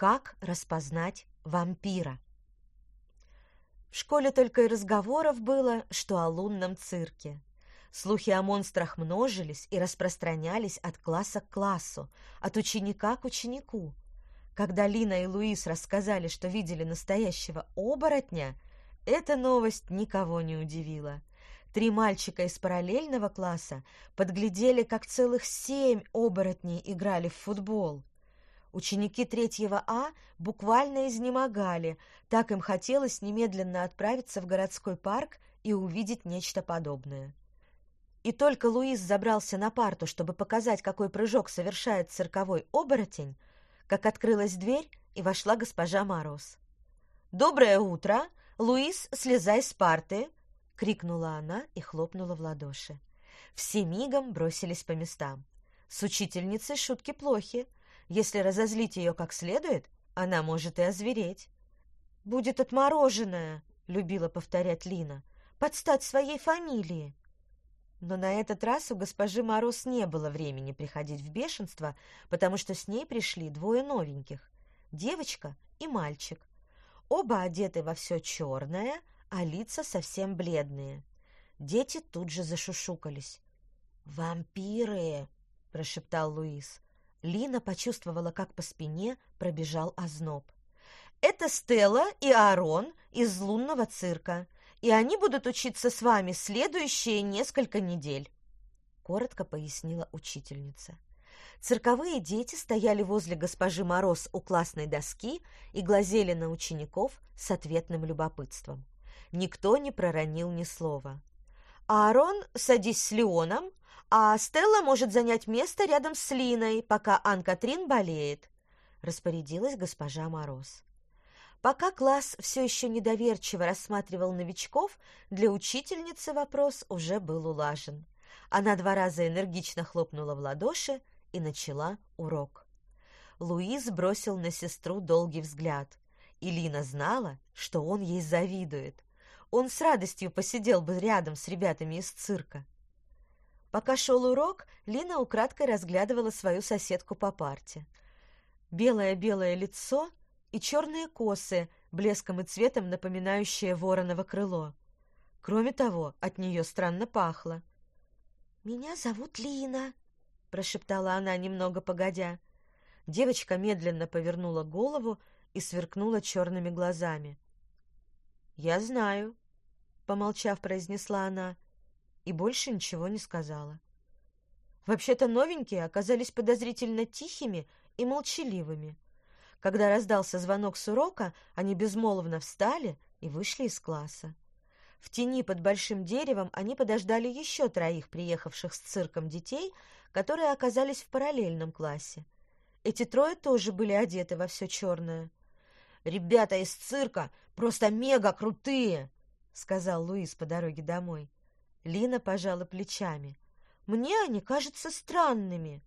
Как распознать вампира? В школе только и разговоров было, что о лунном цирке. Слухи о монстрах множились и распространялись от класса к классу, от ученика к ученику. Когда Лина и Луис рассказали, что видели настоящего оборотня, эта новость никого не удивила. Три мальчика из параллельного класса подглядели, как целых семь оборотней играли в футбол. Ученики третьего А буквально изнемогали, так им хотелось немедленно отправиться в городской парк и увидеть нечто подобное. И только Луис забрался на парту, чтобы показать, какой прыжок совершает цирковой оборотень, как открылась дверь и вошла госпожа Мороз. «Доброе утро! Луис, слезай с парты!» — крикнула она и хлопнула в ладоши. Все мигом бросились по местам. С учительницей шутки плохи — если разозлить ее как следует, она может и озвереть. «Будет отмороженная», — любила повторять Лина, — «под стать своей фамилии». Но на этот раз у госпожи Мороз не было времени приходить в бешенство, потому что с ней пришли двое новеньких — девочка и мальчик. Оба одеты во все черное, а лица совсем бледные. Дети тут же зашушукались. «Вампиры!» — прошептал Луис. Лина почувствовала, как по спине пробежал озноб. «Это Стелла и Аарон из лунного цирка, и они будут учиться с вами следующие несколько недель», — коротко пояснила учительница. Цирковые дети стояли возле госпожи Мороз у классной доски и глазели на учеников с ответным любопытством. Никто не проронил ни слова. «Аарон, садись с Леоном, а Стелла может занять место рядом с Линой, пока Ан-Катрин болеет», — распорядилась госпожа Мороз. Пока класс все еще недоверчиво рассматривал новичков, для учительницы вопрос уже был улажен. Она два раза энергично хлопнула в ладоши и начала урок. Луис бросил на сестру долгий взгляд, и Лина знала, что он ей завидует. Он с радостью посидел бы рядом с ребятами из цирка. Пока шел урок, Лина украдкой разглядывала свою соседку по парте. Белое-белое лицо и черные косы, блеском и цветом напоминающие вороново крыло. Кроме того, от нее странно пахло. «Меня зовут Лина», — прошептала она немного погодя. Девочка медленно повернула голову и сверкнула черными глазами. «Я знаю», — помолчав, произнесла она, — и больше ничего не сказала. Вообще-то новенькие оказались подозрительно тихими и молчаливыми. Когда раздался звонок с урока, они безмолвно встали и вышли из класса. В тени под большим деревом они подождали еще троих приехавших с цирком детей, которые оказались в параллельном классе. Эти трое тоже были одеты во все черное. «Ребята из цирка просто мега крутые!» — сказал Луис по дороге домой. Лина пожала плечами. «Мне они кажутся странными».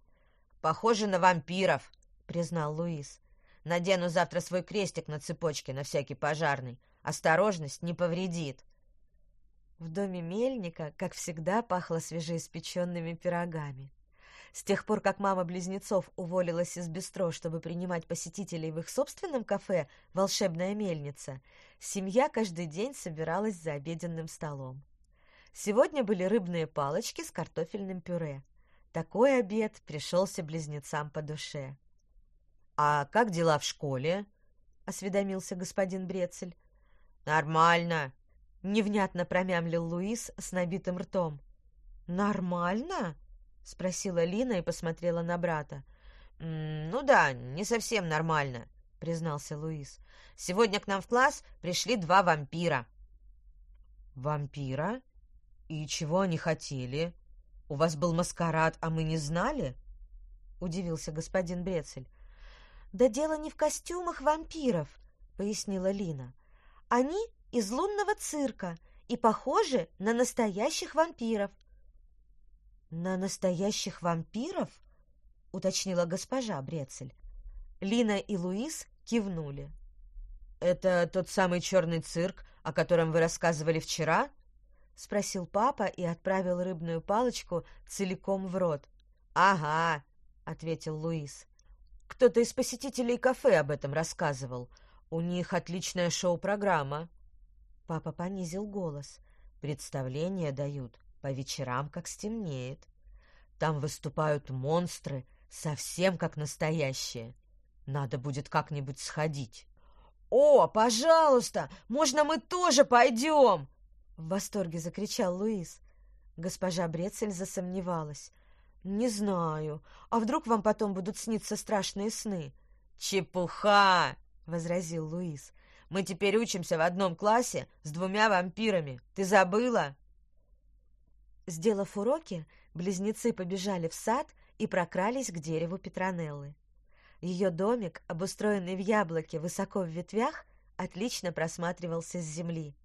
«Похожи на вампиров», — признал Луис. «Надену завтра свой крестик на цепочке на всякий пожарный. Осторожность не повредит». В доме мельника, как всегда, пахло свежеиспеченными пирогами. С тех пор, как мама близнецов уволилась из бистро, чтобы принимать посетителей в их собственном кафе «Волшебная мельница», семья каждый день собиралась за обеденным столом. Сегодня были рыбные палочки с картофельным пюре. Такой обед пришелся близнецам по душе. «А как дела в школе?» — осведомился господин Брецель. «Нормально!» — невнятно промямлил Луис с набитым ртом. «Нормально?» — спросила Лина и посмотрела на брата. «Ну да, не совсем нормально», — признался Луис. «Сегодня к нам в класс пришли два вампира». «Вампира?» «И чего они хотели? У вас был маскарад, а мы не знали?» — удивился господин Брецель. «Да дело не в костюмах вампиров», — пояснила Лина. «Они из лунного цирка и похожи на настоящих вампиров». «На настоящих вампиров?» — уточнила госпожа Брецель. Лина и Луис кивнули. «Это тот самый черный цирк, о котором вы рассказывали вчера?» — спросил папа и отправил рыбную палочку целиком в рот. «Ага», — ответил Луис. Кто-то из посетителей кафе об этом рассказывал. У них отличная шоу-программа. Папа понизил голос. Представления дают по вечерам, как стемнеет. Там выступают монстры, совсем как настоящие. Надо будет как-нибудь сходить. «О, пожалуйста! Можно мы тоже пойдем?» В восторге закричал Луис. Госпожа Брецель засомневалась. «Не знаю. А вдруг вам потом будут сниться страшные сны?» «Чепуха!» — возразил Луис. «Мы теперь учимся в одном классе с двумя вампирами. Ты забыла?» Сделав уроки, близнецы побежали в сад и прокрались к дереву Петронеллы. Ее домик, обустроенный в яблоке высоко в ветвях, отлично просматривался с земли.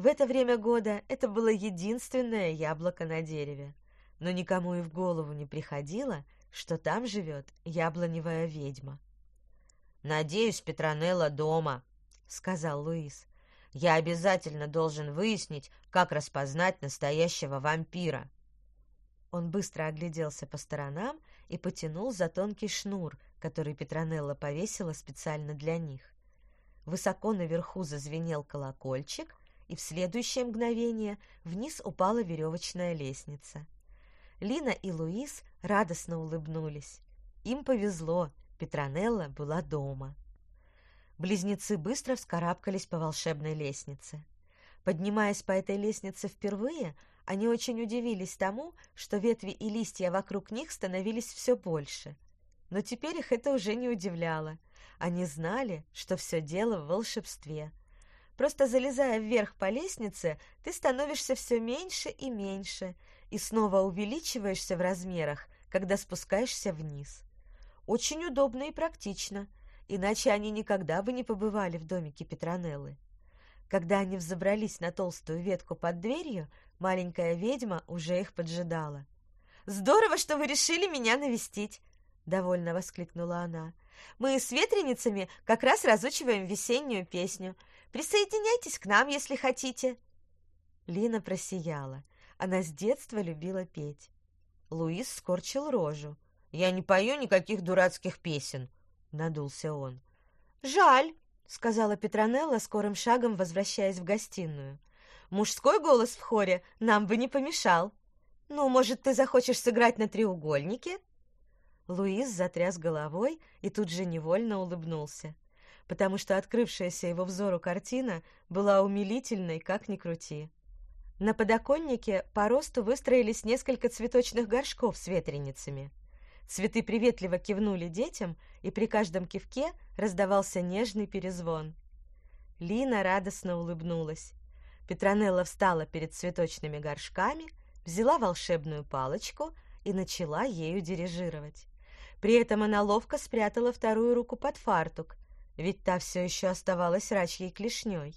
В это время года это было единственное яблоко на дереве но никому и в голову не приходило, что там живет яблоневая ведьма. «Надеюсь, Петронелла дома», — сказал Луис. «Я обязательно должен выяснить, как распознать настоящего вампира». Он быстро огляделся по сторонам и потянул за тонкий шнур, который Петронелла повесила специально для них. Высоко наверху зазвенел колокольчик, и в следующее мгновение вниз упала веревочная лестница. Лина и Луис радостно улыбнулись. Им повезло, Петронелла была дома. Близнецы быстро вскарабкались по волшебной лестнице. Поднимаясь по этой лестнице впервые, они очень удивились тому, что ветви и листья вокруг них становились все больше. Но теперь их это уже не удивляло. Они знали, что все дело в волшебстве. Просто залезая вверх по лестнице, ты становишься все меньше и меньше, и снова увеличиваешься в размерах, когда спускаешься вниз. Очень удобно и практично, иначе они никогда бы не побывали в домике Петронеллы. Когда они взобрались на толстую ветку под дверью, маленькая ведьма уже их поджидала. «Здорово, что вы решили меня навестить!» — довольно воскликнула она. «Мы с ветреницами как раз разучиваем весеннюю песню. Присоединяйтесь к нам, если хотите!» Лина просияла. Она с детства любила петь. Луис скорчил рожу. «Я не пою никаких дурацких песен», — надулся он. «Жаль», — сказала Петронелла, скорым шагом возвращаясь в гостиную. «Мужской голос в хоре нам бы не помешал. Ну, может, ты захочешь сыграть на треугольнике?» Луис затряс головой и тут же невольно улыбнулся, потому что открывшаяся его взору картина была умилительной, как ни крути. На подоконнике по росту выстроились несколько цветочных горшков с ветреницами. Цветы приветливо кивнули детям, и при каждом кивке раздавался нежный перезвон. Лина радостно улыбнулась. Петронелла встала перед цветочными горшками, взяла волшебную палочку и начала ею дирижировать. При этом она ловко спрятала вторую руку под фартук, ведь та все еще оставалась рачьей клешней.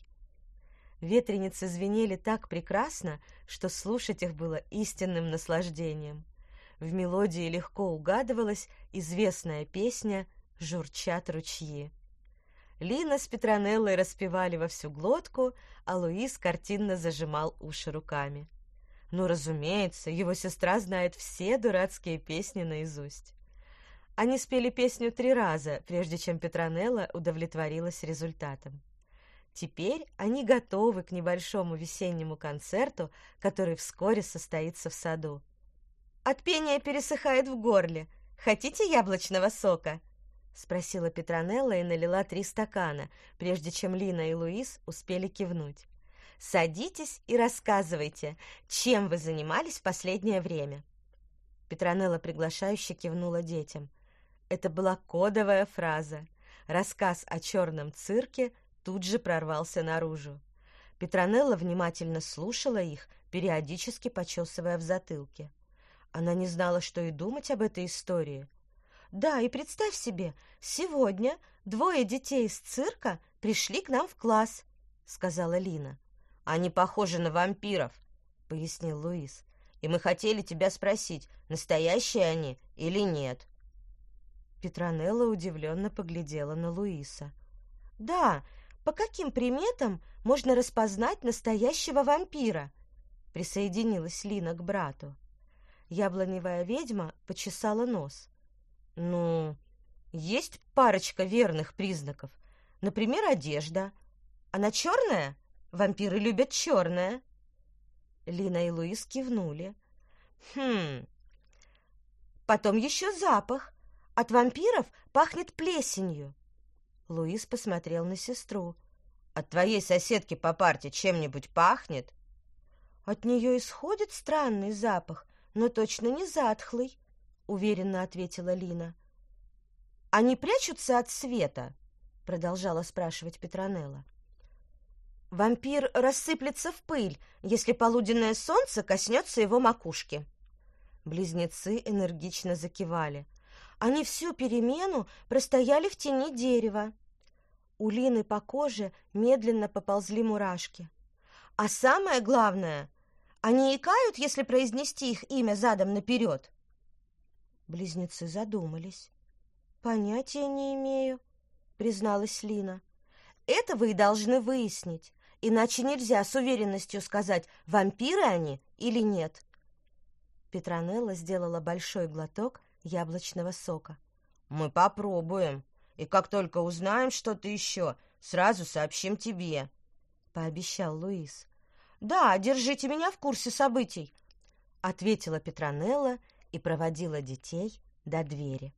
Ветреницы звенели так прекрасно, что слушать их было истинным наслаждением. В мелодии легко угадывалась известная песня «Журчат ручьи». Лина с Петронеллой распевали во всю глотку, а Луис картинно зажимал уши руками. Ну, разумеется, его сестра знает все дурацкие песни наизусть. Они спели песню три раза, прежде чем Петронелла удовлетворилась результатом. Теперь они готовы к небольшому весеннему концерту, который вскоре состоится в саду. От пения пересыхает в горле. Хотите яблочного сока? спросила Петронелла и налила три стакана, прежде чем Лина и Луис успели кивнуть. Садитесь и рассказывайте, чем вы занимались в последнее время. Петронелла приглашающе кивнула детям. Это была кодовая фраза. Рассказ о черном цирке тут же прорвался наружу. Петронелла внимательно слушала их, периодически почесывая в затылке. Она не знала, что и думать об этой истории. «Да, и представь себе, сегодня двое детей из цирка пришли к нам в класс», — сказала Лина. «Они похожи на вампиров», — пояснил Луис. «И мы хотели тебя спросить, настоящие они или нет?» Петронелла удивленно поглядела на Луиса. «Да, по каким приметам можно распознать настоящего вампира? Присоединилась Лина к брату. Яблоневая ведьма почесала нос. Ну, есть парочка верных признаков. Например, одежда. Она черная? Вампиры любят черное. Лина и Луис кивнули. Хм. Потом еще запах. От вампиров пахнет плесенью. Луис посмотрел на сестру. От твоей соседки по парте чем-нибудь пахнет? От нее исходит странный запах, но точно не затхлый, уверенно ответила Лина. Они прячутся от света? продолжала спрашивать Петронелла. Вампир рассыплется в пыль, если полуденное солнце коснется его макушки. Близнецы энергично закивали. Они всю перемену простояли в тени дерева. У Лины по коже медленно поползли мурашки. А самое главное, они икают, если произнести их имя задом наперед. Близнецы задумались. Понятия не имею, призналась Лина. Это вы и должны выяснить, иначе нельзя с уверенностью сказать, вампиры они или нет. Петронелла сделала большой глоток яблочного сока. Мы попробуем, и как только узнаем что-то еще, сразу сообщим тебе, пообещал Луис. Да, держите меня в курсе событий, ответила Петронелла и проводила детей до двери.